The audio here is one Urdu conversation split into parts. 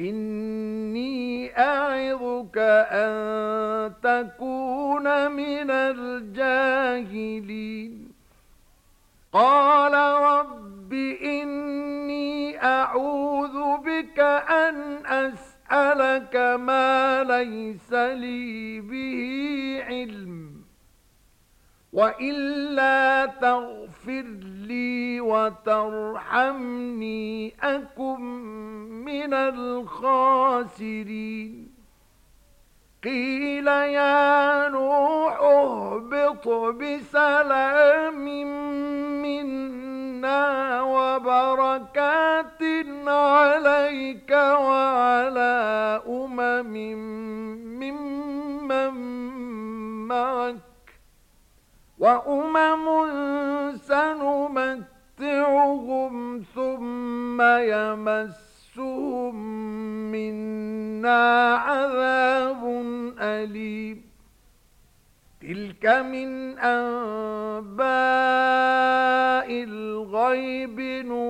إني أعظك أن تكون من الجاهلين. قال رب إني أعوذ بك أن أسألك ما ليس لي به علم. وإلا تغفر لي وترحمني، أكن من الخاسرين. قيل يا نوح اهبط بسلام منا وبركات عليك وعلى أمم وأمم سنمتعهم ثم يمسهم منا عذاب أليم تلك من أنباء الغيب نوحيها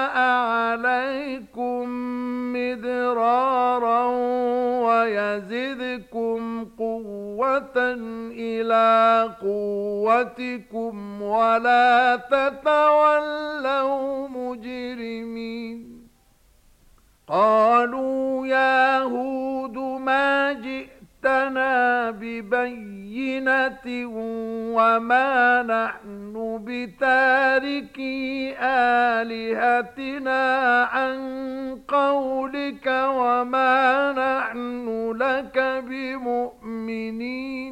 مدرارا ويزدكم قوة إلى قوتكم ولا تتولوا مجرمين. قالوا يا هود ما جئتنا ببينة وما نحن بتاركي آلهتنا عن قولك وما نحن لك بمؤمنين.